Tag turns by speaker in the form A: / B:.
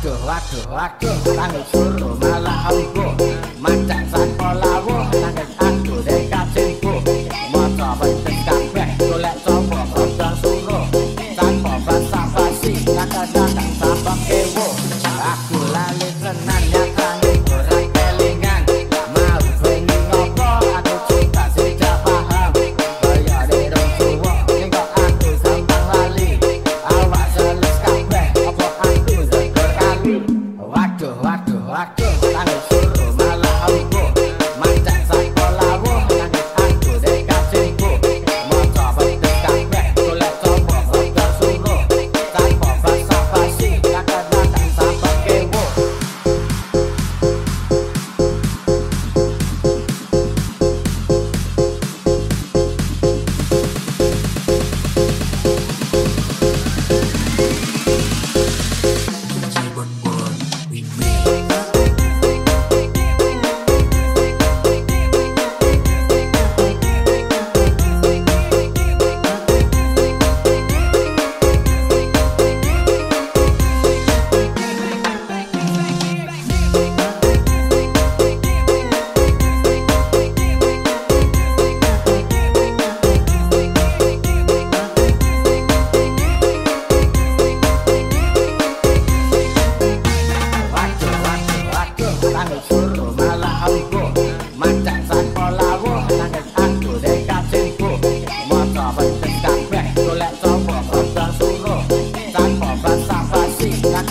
A: Waduh, waduh, waduh, tangguh suruh malah hembuh Macak sapo back up.